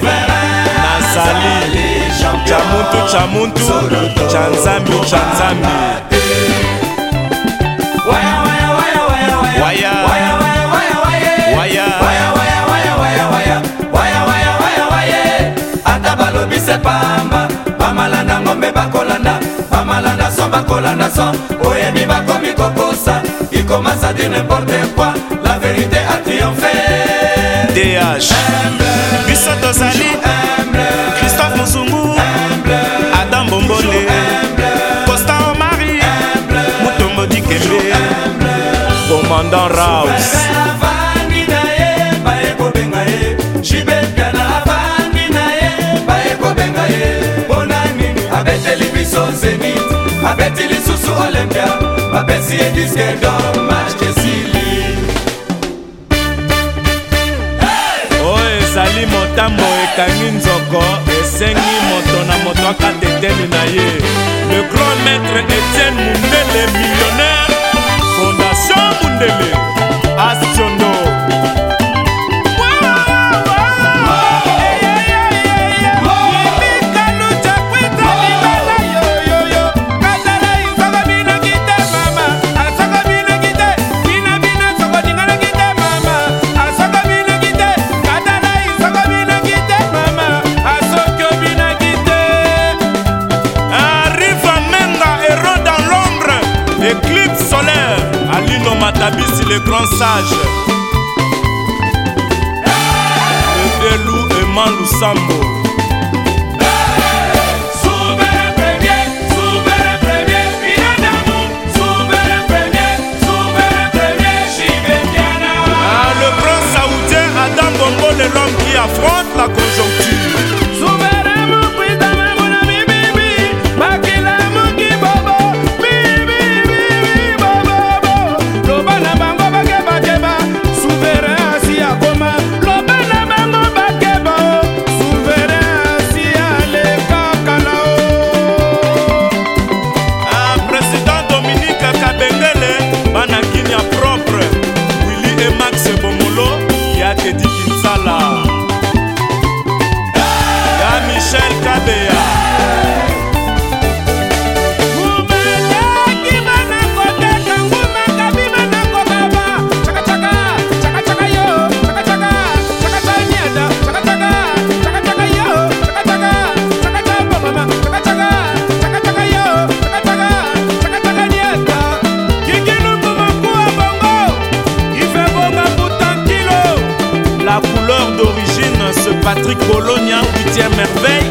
nazali cha muntu cha muntu cha nzambi cha nzambi waya ata balobise pamba bamalanda ngombe bakolanda bamalanda so bakolanda so oyebi bakomi kokosa ikomasa di nimporte kwa la verité a triomphe dh Rosalie Christophe Moussungou Adam Bombole Costa Omari Mutombo Dikembe Commandant Raus abeteli biso zenit abeti lisusu olympia bapesi ye diske dor ezali motambo ekangi nzoko esengi moto na moto akateteli na ye le grand maître etienne mundele millionnaire fondation mundele éclipse solaire alino matabisi le grand sage edelu emandu sambo La couleur d'origine Ce Patrick Bologna, huitième merveille.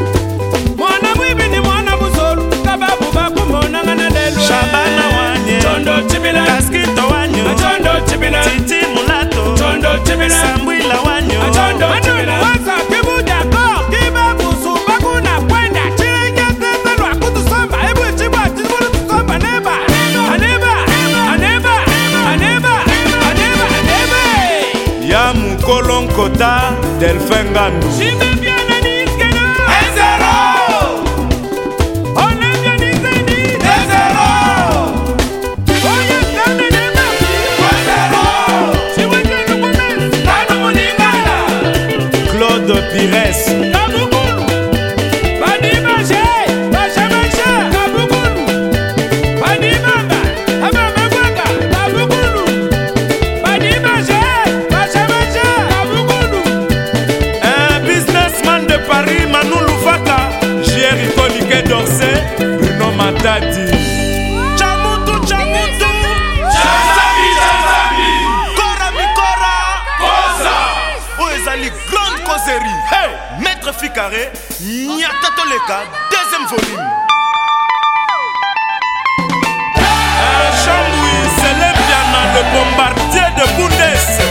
banda delfin ngandu ezali grande causerie hey! maître ficaré nyata toleka deuxième volume louis célèbre c'est le bombardier de bundes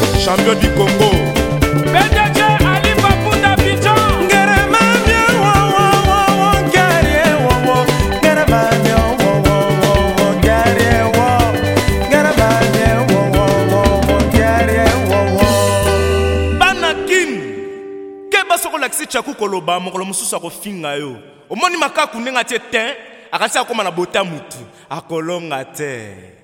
champion du Congo chaku koloba mokolo mosusu akofinga yo omoni makaku ndenge atie te akasi akóma na bota mutu akolonga te